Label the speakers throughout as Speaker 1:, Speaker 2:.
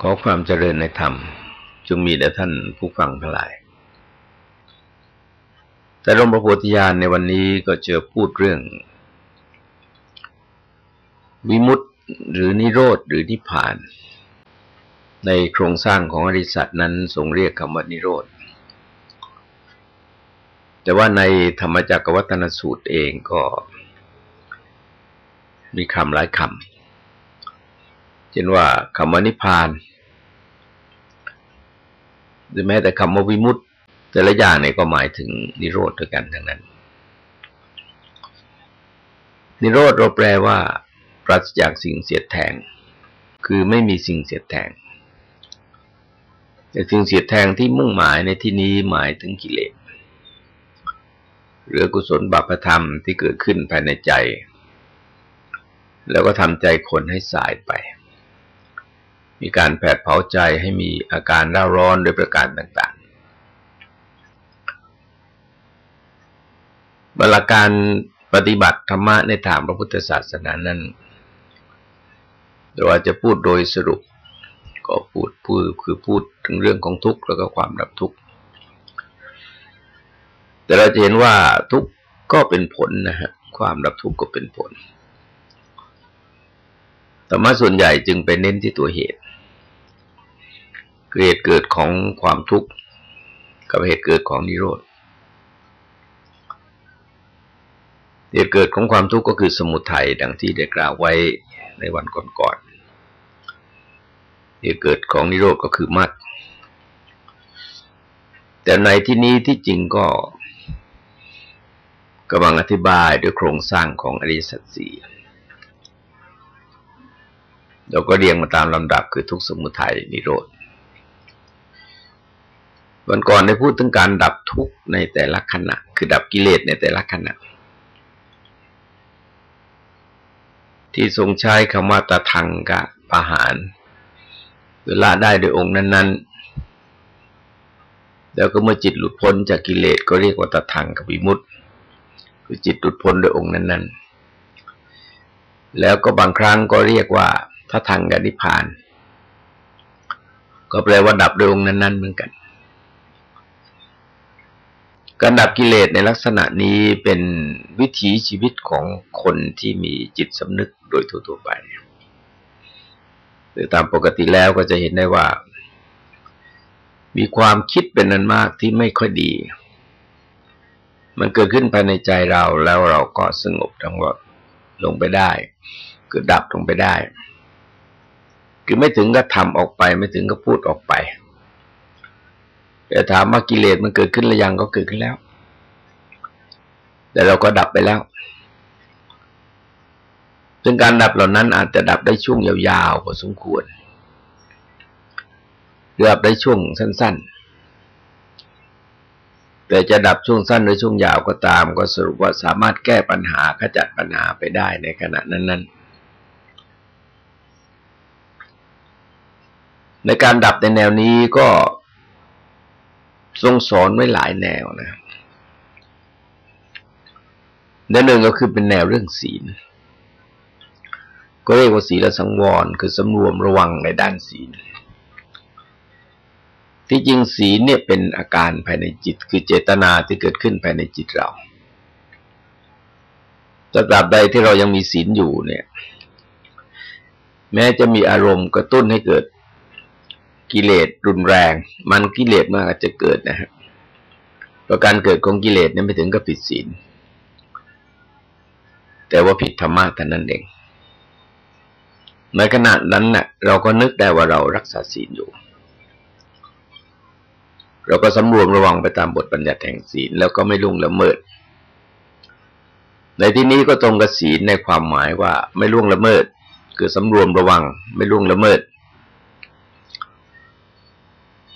Speaker 1: ขอความเจริญในธรรมจงมีแด่ท่านผู้ฟังทั้งหลาย แต่หลวงพระโพธิญาณในวันนี้ก็เจอพูดเรื่อง วิมุตติหรือนิโรธหรือนิพพาน ในโครงสร้างของอริสัตนั้นทรงเรียกคำว่านิโรธ แต่ว่าในธรรมจักรวัฒนสูตรเองก็มีคำหลายคำ เช่นว่าคำว่านิพพาน หรือแม้แต่คำว่าวิมุตต์แต่ละอย่างเนี่ยก็หมายถึงนิโรธด้วยกันทั้งนั้น นิโรธเราแปลว่า ปราศจากสิ่งเสียดแทง คือไม่มีสิ่งเสียดแทงแต่สิ่งเสียดแทงที่มุ่งหมายในที่นี้หมายถึงกิเลสหรือกุศลบาปธรรมที่เกิดขึ้นภายในใจ แล้วก็ทำใจคนให้สายไป มีการแผดเผาใจให้มีอาการร่าร้อนโดยประการต่างๆบรรการปฏิบัติธรรมะในทางพระพุทธศาสนานั้นเราจะพูดโดยสรุป ก็พูดพูดคือพูดถึงเรื่องของทุกข์แล้วก็ความดับทุกข์ แต่เราจะเห็นว่าทุกข์ก็เป็นผลนะฮะความดับทุกข์ก็เป็นผลธรรมะส่วนใหญ่จึงไปเน้นที่ตัวเหตุ เหตุเกิดของความทุกข์กับเหตุเกิดของนิโรธ เหตุเกิดของความทุกข์ก็คือสมุทัยดังที่ได้กล่าวไว้ในวันก่อนๆเหตุเกิดของนิโรธก็คือมรรคแต่ในที่นี้ที่จริงก็กำลังอธิบายด้วยโครงสร้างของอริสัตสีเราก็เรียงมาตามลำดับคือทุกสมุทัยนิโรธ วันก่อนได้พูดถึงการดับทุกข์ในแต่ละขณะ คือดับกิเลสในแต่ละขณะ ที่ทรงใช้คำว่าตะทังกะปะหารเวลาได้โดยองค์นั้น ๆ แล้วก็เมื่อจิตหลุดพ้นจากกิเลสก็เรียกว่าตะทังกับวิมุตติคือจิตหลุดพ้นโดยองค์นั้น ๆ แล้วก็บางครั้งก็เรียกว่าทัทังกับนิพพาน ก็แปลว่าดับโดยองค์นั้น ๆ เหมือนกัน การดับกิเลสในลักษณะนี้เป็นวิถีชีวิตของคนที่มีจิตสำนึกโดยทั่วๆไปหรือตามปกติแล้วก็จะเห็นได้ว่า มีความคิดเป็นนันมากที่ไม่ค่อยดี มันเกิดขึ้นภายในใจเราแล้วเราก็สงบทั้งหมดลงไปได้เกิดดับลงไปได้ คือไม่ถึงก็ทำออกไป ไม่ถึงก็พูดออกไป แต่ถามว่ากิเลสมันเกิดขึ้นหรือยังก็เกิดขึ้นแล้ว แต่เราก็ดับไปแล้ว ซึ่งการดับเหล่านั้นอาจจะดับได้ช่วงยาวๆพอสมควรหรือดับได้ช่วงสั้น ๆ แต่จะดับช่วงสั้นหรือช่วงยาวก็ตาม ก็สรุปว่าสามารถแก้ปัญหาขจัดปัญหาไปได้ในขณะนั้นๆในการดับในแนวนี้ก็ ทรงสอนไว้หลายแนวนะแนวหนึ่งก็คือเป็นแนวเรื่องศีล ก็เรียกว่าศีลสังวร คือสำรวมระวังในด้านศีล ที่จริงศีลเนี่ยเป็นอาการภายในจิต คือเจตนาที่เกิดขึ้นภายในจิตเราตราบใดที่เรายังมีศีลอยู่เนี่ย แม้จะมีอารมณ์กระตุ้นให้เกิด กิเลสรุนแรง มันกิเลสมากจะเกิดนะฮะประการเกิดของกิเลสเนี่ยไม่ถึงกับผิดศีล แต่ว่าผิดธรรมะแต่นั้นเอง ในขณะนั้นนะ่ะ เราก็นึกได้ว่าเรารักษาศีลอยู่ เราก็สำรวมระวังไปตามบทบัญญัติแห่งศีล แล้วก็ไม่ลุ่งละเมิด ในที่นี้ก็ตรงกับศีลในความหมายว่าไม่ล่วงละเมิด คือสำรวมระวัง ไม่ล่วงละเมิด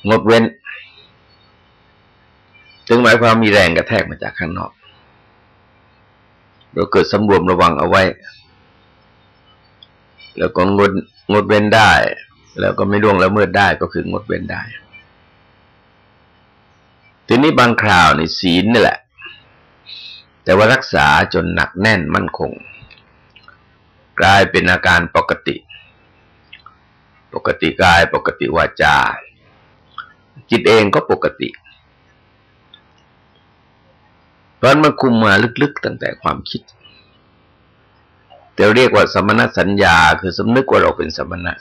Speaker 1: งดเว้น ถึงหมายความมีแรงกระแทกมาจากข้างนอก เราเกิดสำรวมระวังเอาไว้ แล้วก็งดงดเว้นได้ แล้วก็ไม่ล่วงละเมิดได้ก็คืองดเว้นได้ทีนี้บางคราวในศีลนี่แหละ แต่ว่ารักษาจนหนักแน่นมั่นคง กลายเป็นอาการปกติ ปกติกายปกติวาจา จิตเองก็ปกติ เพราะมันคุมมาลึกๆตั้งแต่ความคิดแต่เรียกว่าสมณสัญญา คือสำนึกว่าเราเป็นสมณะ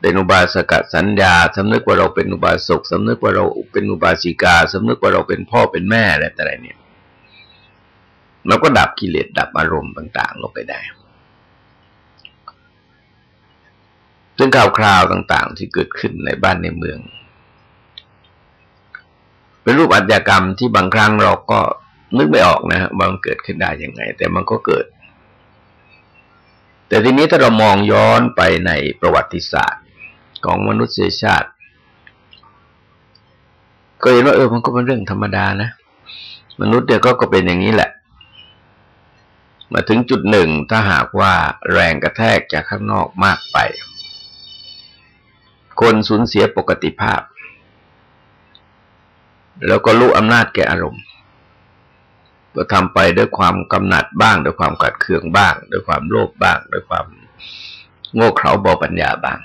Speaker 1: เป็นอุบาสกสัญญาสำนึกว่าเราเป็นอุบาสกสำนึกว่าเราเป็นอุบาสิกาสำนึกว่าเราเป็นพ่อเป็นแม่อะไรแต่ไรเนี่ยมันก็ดับกิเลสดับอารมณ์ต่าง ๆ ลงไปได้ ซึ่องข่าวคราวต่างๆ ที่เกิดขึ้นในบ้านในเมือง เป็นรูปอัจกรรมที่บางครั้งเราก็นึกไม่ออกนะฮะว่ามันเกิดขึ้นได้ยังไง แต่มันก็เกิด แต่ทีนี้ถ้าเรามองย้อนไปในประวัติศาสตร์ของมนุษยชาติ ก็เห็นว่าเออมันก็เป็นเรื่องธรรมดานะ มนุษย์เดียวก็ก็เป็นอย่างนี้แหละ มาถึงจุดหนึ่งถ้าหากว่าแรงกระแทกจากข้างนอกมากไป คนสูญเสียปกติภาพ แล้วก็รู้อำนาจแก่อารมณ์ก็ทำไปด้วยความกำหนัดบ้าง ด้วยความกัดเคืองบ้าง ด้วยความโลภบ้าง ด้วยความโง่เขลาเบาปัญญาบ้าง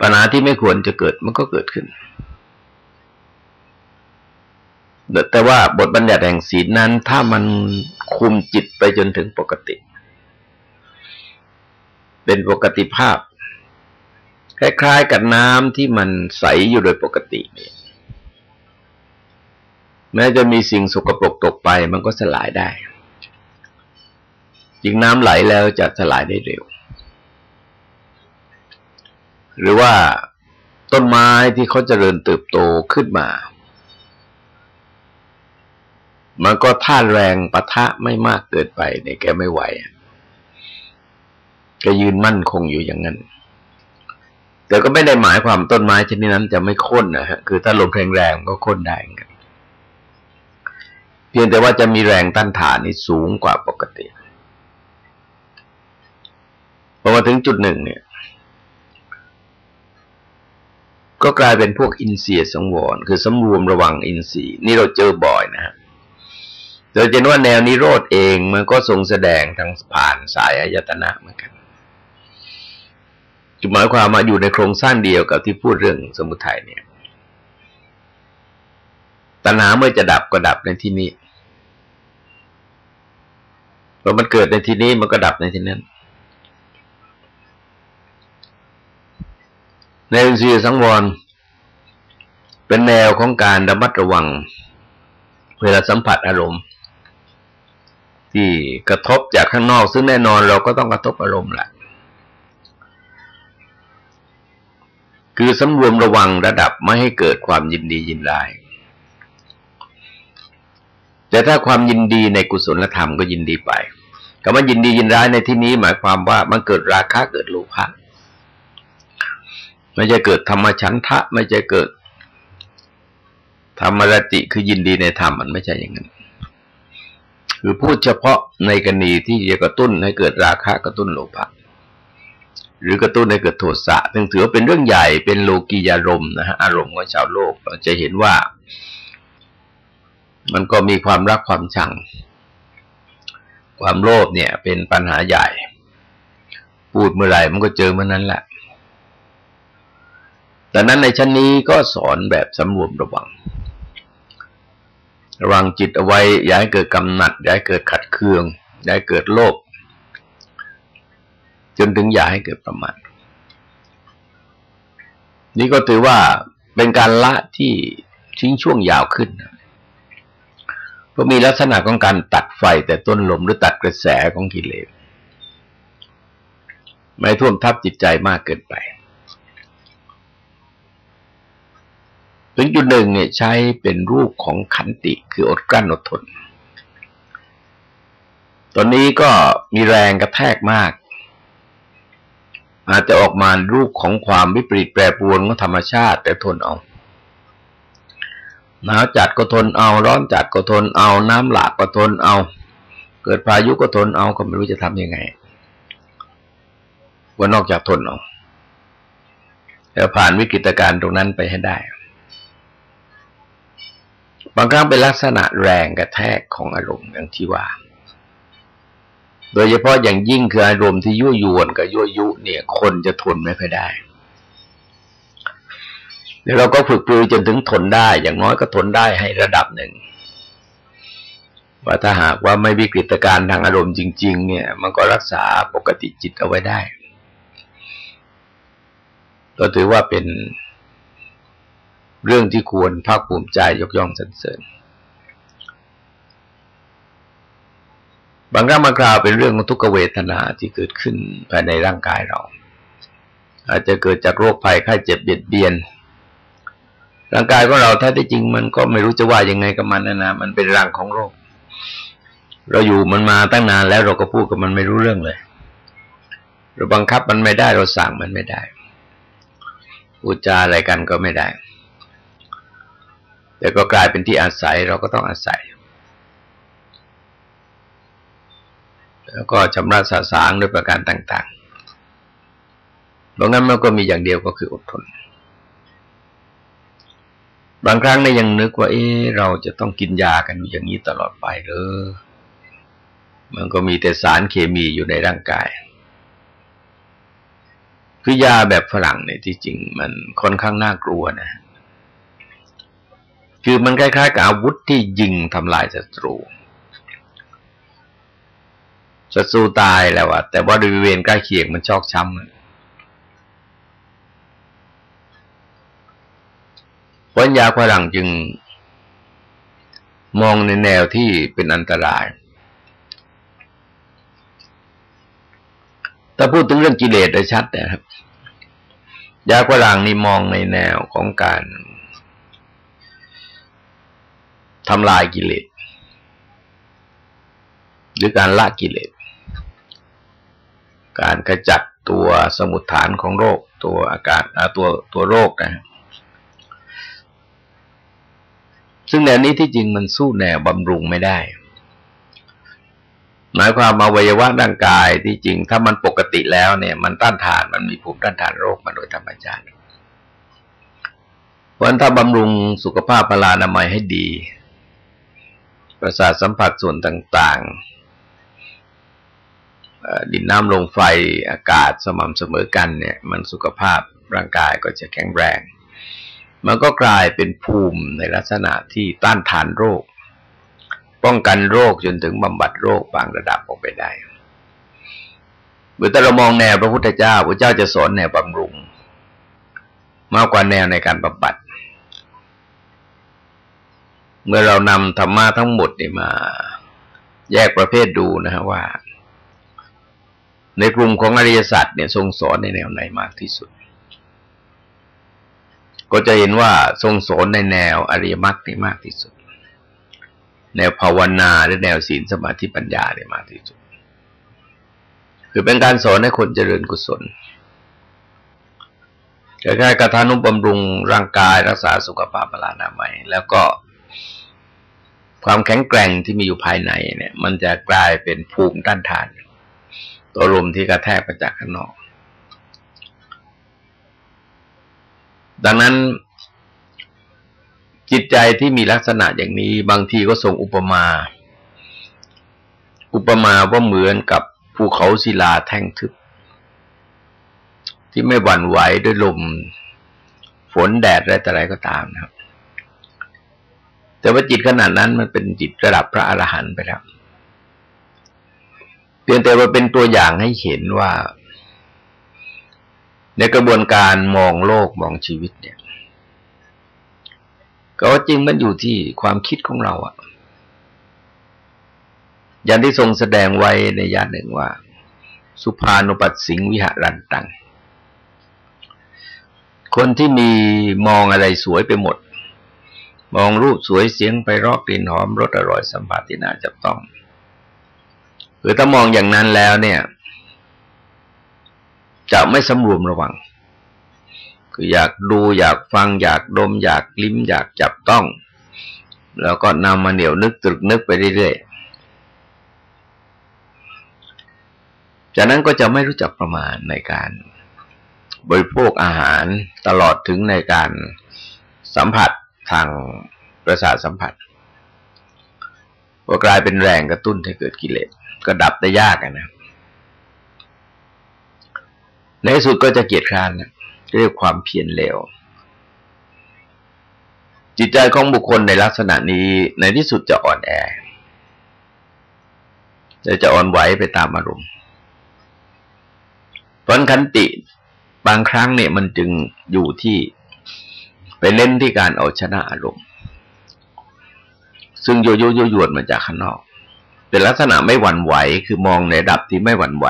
Speaker 1: ปัญหาที่ไม่ควรจะเกิดมันก็เกิดขึ้น แต่ว่าบทบัญญัติแห่งศีลนั้น ถ้ามันคุมจิตไปจนถึงปกติ เป็นปกติภาพ คล้ายๆกับน้ำที่มันใสอยู่โดยปกติเนี่ยแม้จะมีสิ่งสกปรกตกไปมันก็สลายได้จิงน้ำไหลแล้วจะสลายได้เร็ว หรือว่าต้นไม้ที่เขาจเจริญเติบโตขึ้นมา มันก็ท่าแรงปะทะไม่มากเกินไปในแกไม่ไหว ก็ยืนมั่นคงอยู่อย่างนั้น แต่ก็ไม่ได้หมายความต้นไม้ชนิดนั้นจะไม่ค้นนะฮะ คือถ้าลมแรงๆก็ค้นได้เหมือนกันพียงแต่ว่าจะมีแรงต้านทานนี่สูงกว่าปกติพอมาถึงจุดหนึ่งเนี่ย ก็กลายเป็นพวกอินเสียสังวร คือสำรวมระวังอินทรีย์นี่เราเจอบ่อยนะฮะโดยเห็นว่าแนวนิโรธเองมันก็ทรงแสดงทางผ่านสายอายตนะเหมือนกัน จุดหมายความมาอยู่ในโครงสร้างเดียวกับที่พูดเรื่องสมุทัยเนี่ยตัณหาเมื่อจะดับก็ดับในที่นี้พอมันเกิดในที่นี้มันก็ดับในที่นั้น ในอินทรีย์สังวร เป็นแนวของการระมัดระวัง เวลาสัมผัสอารมณ์ ที่กระทบจากข้างนอก ซึ่งแน่นอนเราก็ต้องกระทบอารมณ์แหละ คือสำรวมระวังระดับไม่ให้เกิดความยินดียินร้าย แต่ถ้าความยินดีในกุศลธรรมก็ยินดีไปคำว่ายินดียินร้ายในที่นี้หมายความว่ามันเกิดราคะเกิดโลภะไม่จะเกิดธรรมชันทะ ไม่จะเกิดธรรมรติคือยินดีในธรรมมันไม่ใช่อย่างนั้นคือพูดเฉพาะในกรณีที่จะกระตุ้นให้เกิดราคะกระตุ้นโลภะ หรือกระตุ้นให้เกิดโทสะซึ่งถือว่าเป็นเรื่องใหญ่เป็นโลกียารมนะฮะอารมณ์ของชาวโลกเราจะเห็นว่า มันก็มีความรักความชัง ความโลภเนี่ย เป็นปัญหาใหญ่ พูดเมื่อไหร่มันก็เจอเมื่อนั้นแหละแต่นั้นในชั้นนี้ก็สอนแบบสำรวมระวัง ระวังจิตเอาไว้ อย่าให้เกิดกำหนัด อย่าให้เกิดขัดเคือง อย่าให้เกิดโลภ จนถึงอย่าให้เกิดประมาทนี่ก็ถือว่าเป็นการละที่ทิ้งช่วงยาวขึ้นนะก็มีลักษณะของการตัดไฟแต่ต้นลมหรือตัดกระแสของกิเลสไม่ท่วมทับจิตใจมากเกินไป ถึงจุดหนึ่งเนี่ยใช้เป็นรูปของขันติคืออดกลั้นอดทน ตอนนี้ก็มีแรงกระแทกมาก อาจจะออกมารูปของความวิปริตแปรปรวนของธรรมชาติ แต่ทนเอาหนาวจัดก็ทนเอา ร้อนจัดก็ทนเอา น้ำหลากก็ทนเอา เกิดพายุก็ทนเอาก็ไม่รู้จะทำยังไงว่านอกจากทนเอาแล้วผ่านวิกฤตการณ์ตรงนั้นไปให้ได้ บางครั้งเป็นลักษณะแรงกระแทกของอารมณ์อย่างที่ว่า โดยเฉพาะอย่างยิ่งคืออารมณ์ที่ยั่วยวนกับยั่วยุ เนี่ย คนจะทนไม่ค่อยได้แล้วเราก็ฝึกปรือจนถึงทนได้ อย่างน้อยก็ทนได้ให้ระดับหนึ่งว่าถ้าหากว่าไม่วิกฤตการทางอารมณ์จริง ๆ เนี่ย มันก็รักษาปกติจิตเอาไว้ได้ ก็ถือว่าเป็นเรื่องที่ควรภาคภูมิใจยกย่องสรรเสริญ บางครั้งบางคราวเป็นเรื่องของทุกขเวทนาที่เกิดขึ้นภายในร่างกายเรา อาจจะเกิดจากโรคภัยไข้เจ็บเบียดเบียน ร่างกายของเราแท้ที่จริงมันก็ไม่รู้จะว่ายังไงกับมันนะนะมันเป็นรังของโรค เราอยู่มันมาตั้งนานแล้วเราก็พูดกับมันไม่รู้เรื่องเลย เราบังคับมันไม่ได้เราสั่งมันไม่ได้พูดจาอะไรกันก็ไม่ได้ แต่ก็กลายเป็นที่อาศัยเราก็ต้องอาศัย แล้วก็ชำระสาสางด้วยประการต่างๆเพราะงั้นมันก็มีอย่างเดียวก็คืออดทน บางครั้งเนี่ยยังนึกว่า เอ๊เราจะต้องกินยากันอย่างนี้ตลอดไปหรือมันก็มีแต่สารเคมีอยู่ในร่างกาย คือยาแบบฝรั่งเนี่ยที่จริง มันค่อนข้างน่ากลัวนะ คือมันคล้ายๆกับอาวุธที่ยิงทำลายศัตรู ศัตรูตายแล้วอะแต่ว่าบริเวณใกล้เคียงมันชอกช้ำปัญญาฝรั่งจึง มองในแนวที่เป็นอันตราย ถ้าพูดถึงเรื่องกิเลสได้ชัดนะครับ ยาฝรั่งนี่มองในแนวของการทำลายกิเลสหรือการละกิเลส การขจัดตัวสมุดฐานของโรค ตัวอาการตัวตัวโรคนะซึ่งแนวนี้ที่จริงมันสู้แนวบำรุงไม่ได้ หมายความมาวัยวะร่างกายที่จริง ถ้ามันปกติแล้วเนี่ย มันต้านทานมันมีภูมิต้านทานโรคมาโดยธรรมชาติเพราะถ้าบำรุงสุขภาพพลานามัยให้ดี ประสาทสัมผัสส่วนต่าง ๆ ดินน้ำลงไฟอากาศสม่ำเสมอกันเนี่ย มันสุขภาพร่างกายก็จะแข็งแรง มันก็กลายเป็นภูมิในลักษณะที่ต้านทานโรค ป้องกันโรคจนถึงบำบัดโรคบางระดับออกไปได้เมื่อเรามองแนวพระพุทธเจ้าพระเจ้าจะสอนแนวบำรุง มากกว่าแนวในการบำบัด เมื่อเรานำธรรมะทั้งหมดนี่มา แยกประเภทดูนะฮะว่า ในกลุ่มของอริยสัจเนี่ยทรงสอนในแนวไหนมากที่สุด ก็จะเห็นว่าทรงสอนในแนวอริยมรรคนี่มากที่สุด แนวภาวนาหรือแนวศีลสมาธิปัญญาเนี่ยมากที่สุด คือเป็นการสอนให้คนเจริญกุศลคล้ายๆกระทานุบำรุงร่างกายรักษาสุขภาพพลานามัย แล้วก็ความแข็งแกร่งที่มีอยู่ภายในเนี่ย มันจะกลายเป็นภูมิต้านทาน ตัวลมที่กระแทกมาจากข้างนอก ดังนั้นจิตใจที่มีลักษณะอย่างนี้บางทีก็ส่งอุปมา อุปมาว่าเหมือนกับภูเขาศิลาแท่งทึบ ที่ไม่หวั่นไหวด้วยลม ฝนแดดอะไรแต่อะไรก็ตามนะครับ แต่ว่าจิตขนาดนั้นมันเป็นจิตระดับพระอรหันต์ไปแล้ว เพียงแต่ว่าเป็นตัวอย่างให้เห็นว่า ในกระบวนการมองโลกมองชีวิตเนี่ย ก็จริงมันอยู่ที่ความคิดของเราอะอย่างที่ทรงแสดงไว้ในยาหนึ่งว่า สุภานุปัสสิงวิหารันตัง คนที่มีมองอะไรสวยไปหมด มองรูปสวยเสียงไปรอกกลิ่นหอมรสอร่อยสัมผัสที่น่าจับต้อง คือถ้ามองอย่างนั้นแล้วเนี่ย จะไม่สำรวมระวัง คืออยากดูอยากฟังอยากดม อยากลิ้ม อยากจับต้อง แล้วก็นำมาเหนียวนึกตรึกนึกไปเรื่อยๆ จากนั้นก็จะไม่รู้จักประมาณในการบริโภคอาหารตลอดถึงในการสัมผัสทางประสาทสัมผัสก็กลายเป็นแรงกระตุ้นให้เกิดกิเลส ก็ดับได้ยากนะในสุดก็จะเกียดคร้านนะเรียกความเพียรเร็วจิตใจของบุคคลในลักษณะนี้ในที่สุดจะอ่อนแอจะจะอ่อนไหวไปตามอารมณ์ผลขันติบางครั้งเนี่ยมันจึงอยู่ที่ไปเล่นที่การเอาชนะอารมณ์ ซึ่งโยโย่โยหยวนมาจากข้างนอก เป็นลักษณะไม่หวั่นไหว คือมองในดับที่ไม่หวั่นไหว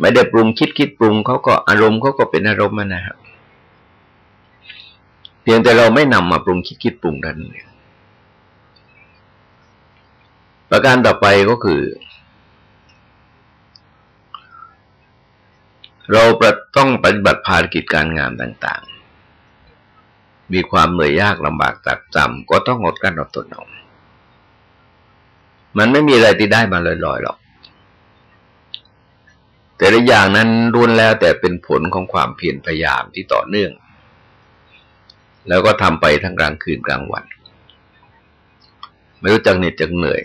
Speaker 1: ไม่ได้ปรุงคิดคิดปรุงเขาก็อารมณ์เขาก็เป็นอารมณ์นะครับเพียงแต่เราไม่นำมาปรุงคิดคิดปรุงนั้นประการต่อไปก็คือ เราต้องปฏิบัติภารกิจการงานต่าง ๆ มีความเหนื่อยยากลำบากตักจำก็ต้องอดกันอดทนเอา มันไม่มีอะไรที่ได้มาลอยๆหรอก แต่ละอย่างนั้นรุนแล้วแต่เป็นผลของความเพียรพยายามที่ต่อเนื่อง แล้วก็ทำไปทั้งกลางคืนกลางวัน ไม่รู้จักเหน็ดจักเหนื่อย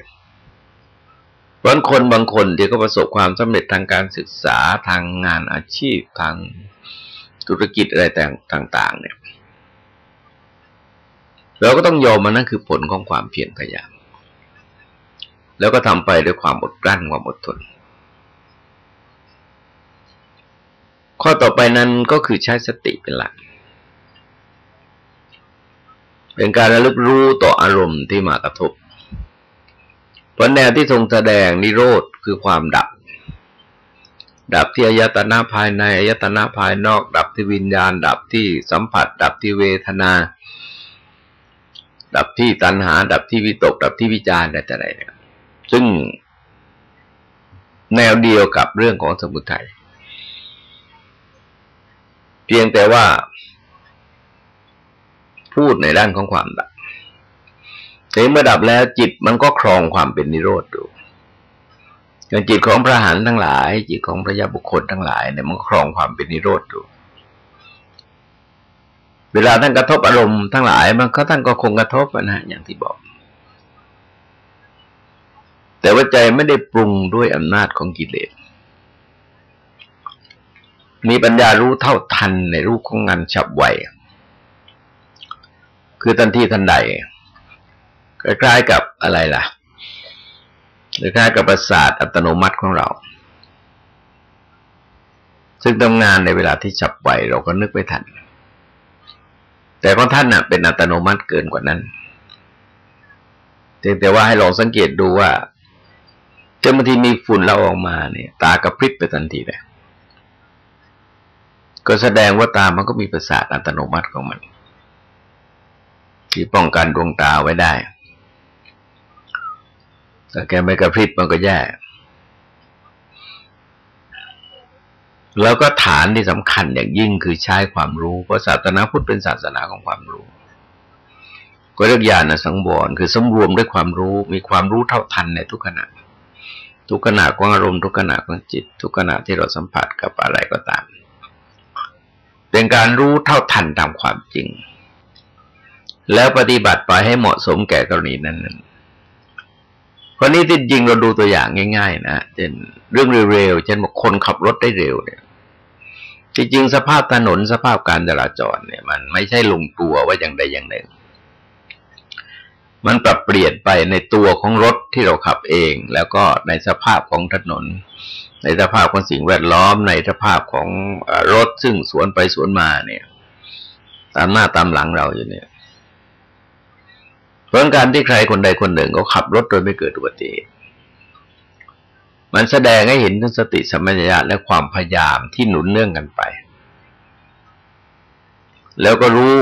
Speaker 1: บางคนบางคนที่ก็ประสบความสำเร็จทางการศึกษาทางงานอาชีพทางธุรกิจอะไรต่าง ๆ เนี่ย เราก็ต้องยอมมันนั่นคือผลของความเพียรพยายาม แล้วก็ทำไปด้วยความอดกลั้นความอดทน ข้อต่อไปนั้นก็คือใช้สติเป็นหลัก เป็นการระลึกรู้ต่ออารมณ์ที่มากระทบพราะแนวที่ทรงแสดงนิโรธคือความดับ ดับที่อายตนะภายในอายตนะภายนอก ดับที่วิญญาณ ดับที่สัมผัส ดับที่เวทนา ดับที่ตัณหา ดับที่วิตก ดับที่วิจารณ์อะไรต่ไรเนี่ย ซึ่งแนวเดียวกับเรื่องของสมุทัยเพียงแต่ว่า พูดในด้านของความดับแต่เมื่อดับแล้วจิตมันก็ครองความเป็นนิโรธอยู่อย่างจิตของพระหันทั้งหลาย จิตของพระยาบุคคลทั้งหลายเนี่ยมันครองความเป็นนิโรธอยู่เวลาท่านกระทบอารมณ์ทั้งหลาย มันก็ท่านก็คงกระทบนะอย่างที่บอก แต่ว่าใจไม่ได้ปรุงด้วยอำนาจของกิเลส มีปัญญารู้เท่าทันในรูปของงานฉับไว คือทันทีทันใดคล้ายๆกับอะไรล่ะคล้ายๆกับประสาทอัตโนมัติของเรา ซึ่งทำงานในเวลาที่ฉับไวเราก็นึกไม่ทัน แต่ของท่านน่ะเป็นอัตโนมัติเกินกว่านั้นเพียงแต่ว่าให้ลองสังเกตดูว่า จ้าบางทีมีฝุ่นเราออกมาเนี่ย ตากระพริบไปทันทีเลยก็แสดงว่าตามันก็มีประสาทอัตโนมัติของมัน ที่ป้องกันดวงตาไว้ได้แต่แกไม่กระพริบมันก็แย่ แล้วก็ฐานที่สำคัญอย่างยิ่งคือใช้ความรู้ เพราะศาสนาพุทธเป็นศาสนาของความรู้ ก็เรียกญาณสังวรคือสมรวมด้วยความรู้ มีความรู้เท่าทันในทุกขณะ ทุกขณะของอารมณ์ทุกขณะของจิต ทุกขณะที่เราสัมผัสกับอะไรก็ตาม เป็นการรู้เท่าทันตามความจริง แล้วปฏิบัติไปให้เหมาะสมแก่กรณีนั้นเพราะนี้ที่จริงเราดูตัวอย่างง่าย ๆ นะเช่นเรื่องเร็วๆเช่นบอกคนขับรถได้เร็วเนี่ยที่จริงสภาพถนนสภาพการจราจรเนี่ย มันไม่ใช่ลงตัวว่าอย่างใดอย่างหนึ่ง มันปรับเปลี่ยนไปในตัวของรถที่เราขับเอง แล้วก็ในสภาพของถนน ในสภาพของสิ่งแวดล้อม ในสภาพของรถซึ่งสวนไปสวนมาเนี่ย ตามหน้าตามหลังเราอยู่เนี่ยเพราะการที่ใครคนใดคนหนึ่งเขาขับรถโดยไม่เกิดอุบัติเหตุมันแสดงให้เห็นถึงสติสัมปชัญญะและความพยายามที่หนุนเนื่องกันไป แล้วก็รู้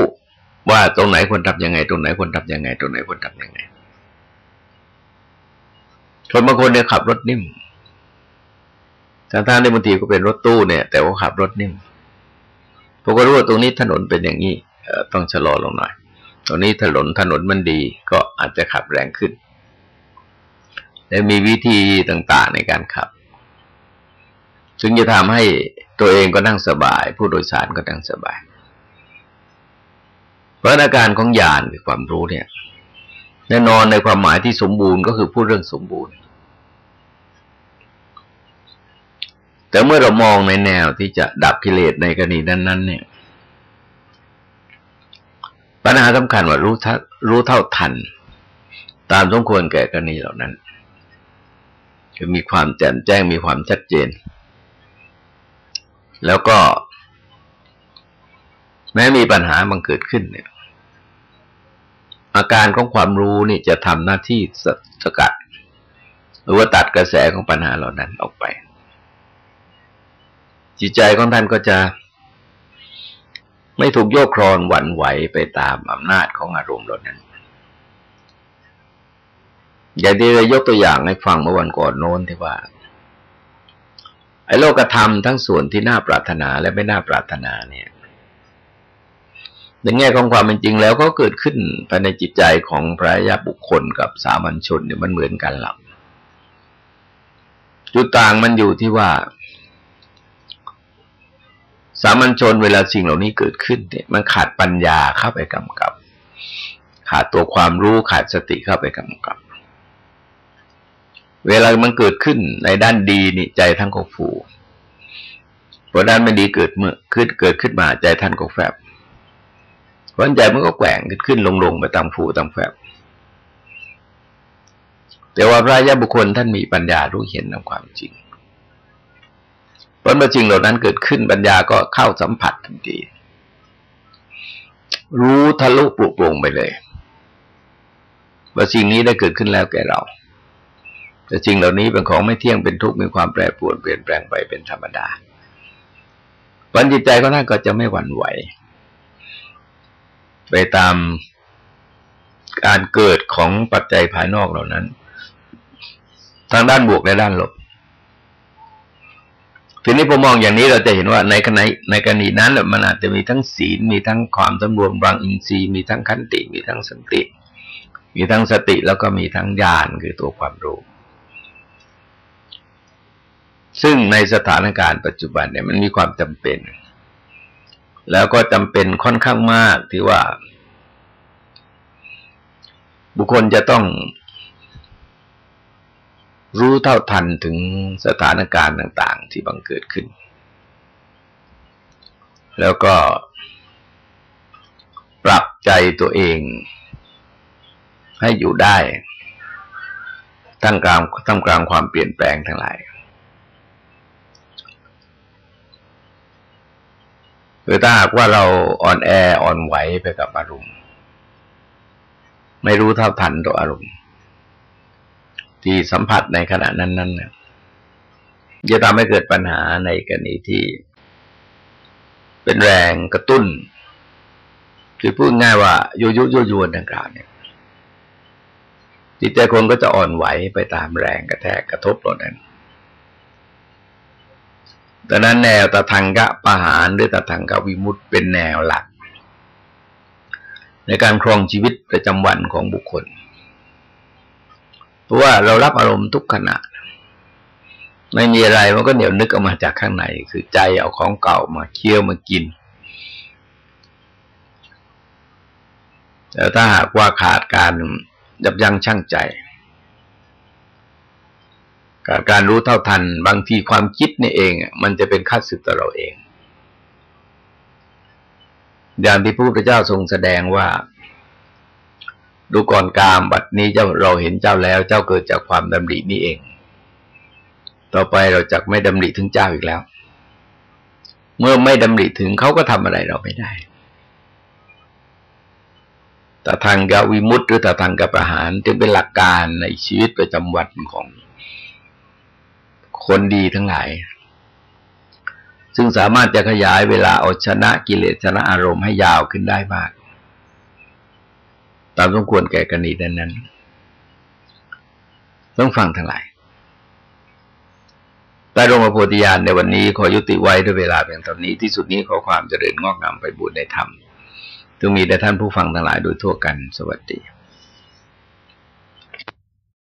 Speaker 1: ว่าตรงไหนควรทำยังไง ตรงไหนควรทำยังไง ตรงไหนควรทำยังไงคนบางคนเนี่ยขับรถนิ่มทางทางในบางทีก็เป็นรถตู้เนี่ย แต่ว่าขับรถนิ่มผมก็รู้ว่าตรงนี้ถนนเป็นอย่างนี้ต้องชะลอลงหน่อย ตรงนี้ถนนถนนมันดี ก็อาจจะขับแรงขึ้น และมีวิธีต่างๆในการขับ ซึ่งจะทำให้ตัวเองก็นั่งสบาย ผู้โดยสารก็นั่งสบาย เพราะอาการของญาณคือความรู้เนี่ย แน่นอนในความหมายที่สมบูรณ์ก็คือพูดเรื่องสมบูรณ์ แต่เมื่อเรามองในแนวที่จะดับกิเลสในกรณีนั้น ๆ เนี่ย ปัญหาสำคัญว่ารู้ทัรู้เท่าทัน ตามสมควรแก่กรณีเหล่านั้นคือมีความแจ่มแจ้งมีความชัดเจน แล้วก็ แม้มีปัญหามันเกิดขึ้นเนี่ย อาการของความรู้นี่จะทำหน้าที่สกัด หรือว่าตัดกระแสของปัญหาเหล่านั้นออกไป จิตใจของท่านก็จะไม่ถูกโยกครอนหวั่นไหวไปตามอำนาจของอารมณ์เหล่านั้น อย่างที่เรายกตัวอย่างให้ฟังเมื่อวันก่อนโน้นที่ว่า ไอ้โลกธรรมทั้งส่วนที่น่าปรารถนาและไม่น่าปรารถนาเนี่ย ในแง่ของความเป็นจริงแล้วก็เกิดขึ้นภายในจิตใจของพระยาบุคคลกับสามัญชนเนี่ยมันเหมือนกันหลับจุดต่างมันอยู่ที่ว่า สามัญชนเวลาสิ่งเหล่านี้เกิดขึ้นเนี่ยมันขาดปัญญาเข้าไปกำกับ ขาดตัวความรู้ขาดสติเข้าไปกำกับ เวลามันเกิดขึ้นในด้านดีนี่ใจท่านก็ฟูพอด้านไม่ดีเกิดเมื่อขึ้นเกิดขึ้นมาใจท่านก็แฟบ เพราะใจมันก็แกว่งขึ้นขึ้นลงลงไปตามฟูตามแฟบแต่ว่าพระยาบุคคลท่านมีปัญญารู้เห็นในความจริงเพราะเมื่อจริงเหล่านั้นเกิดขึ้นปัญญาก็เข้าสัมผัสทันที รู้ทะลุปลุกปลงไปเลยว่าสิ่งนี้ได้เกิดขึ้นแล้วแก่เรา แต่จริงเหล่านี้เป็นของไม่เที่ยงเป็นทุกข์มีความแปรปรวนเปลี่ยนแปลงไปเป็นธรรมดาวันจิตใจก็น่าก็จะไม่หวั่นไหว ไปตามการเกิดของปัจจัยภายนอกเหล่านั้นทางด้านบวกและด้านลบ ทีนี้ผมมองอย่างนี้เราจะเห็นว่าในขณะในกรณีนั้นมันอาจจะมีทั้งศีล มีทั้งความสำรวมบางอินทรีย์ มีทั้งขันติ มีทั้งสันติ มีทั้งสติแล้วก็มีทั้งญาณคือตัวความรู้ ซึ่งในสถานการณ์ปัจจุบันเนี่ยมันมีความจำเป็น แล้วก็จำเป็นค่อนข้างมากที่ว่า บุคคลจะต้องรู้เท่าทันถึงสถานการณ์ต่าง ๆ ที่บังเกิดขึ้น แล้วก็ปรับใจตัวเอง ให้อยู่ได้ตั้งกลางตั้งกลางความเปลี่ยนแปลงทั้งหลาย คือถ้าหากว่าเราอ่อนแออ่อนไหวไปกับอารมณ์ ไม่รู้เท่าทันต่ออารมณ์ ที่สัมผัสในขณะนั้นนั้นเนี่ยจะทำให้เกิดปัญหาในกรณีที่ เป็นแรงกระตุ้น คือพูดง่ายว่ายุยุยุยวนดังกล่าวเนี่ยจิตใจคนก็จะอ่อนไหวไปตามแรงกระแทกกระทบเหล่านั้น ดังนั้นแนวตะทังกะปะหารหรือตะทังกะวิมุตเป็นแนวหลัก ในการครองชีวิตประจำวันของบุคคล เพราะว่าเรารับอารมณ์ทุกขณะ ไม่มีอะไรมันก็เหนียวนึกออกมาจากข้างใน คือใจเอาของเก่ามาเคี่ยวมากิน แต่ถ้าหากว่าขาดการยับยั้งชั่งใจ การรู้เท่าทัน บางทีความคิดนี่เอง มันจะเป็นค่าสึกต่อเราเอง อย่างที่พระพุทธเจ้าทรงแสดงว่า ดูก่อนกามบัดนี้เจ้าเราเห็นเจ้าแล้ว เจ้าเกิดจากความดำรินี่เอง ต่อไปเราจะไม่ดำริถึงเจ้าอีกแล้ว เมื่อไม่ดำริถึงเขาก็ทำอะไรเราไม่ได้แต่ทางกาวิมุตต์หรือแต่ทางกับประหารจึงเป็นหลักการในชีวิตประจำวันของ คนดีทั้งหลาย ซึ่งสามารถจะขยายเวลาเอาชนะกิเลสชนะอารมณ์ให้ยาวขึ้นได้มาก ตามสมควรแก่กรณีนั้นนั้นต้องฟังทั้งหลายใต้รงพโพธิญาณในวันนี้ขอยุติไว้ด้วยเวลาเพียงเท่านี้ที่สุดนี้ขอความเจริญงอกงามไปบุญในธรรมจงมีแด่ท่านผู้ฟังทั้งหลายโดยทั่วกันสวัสดี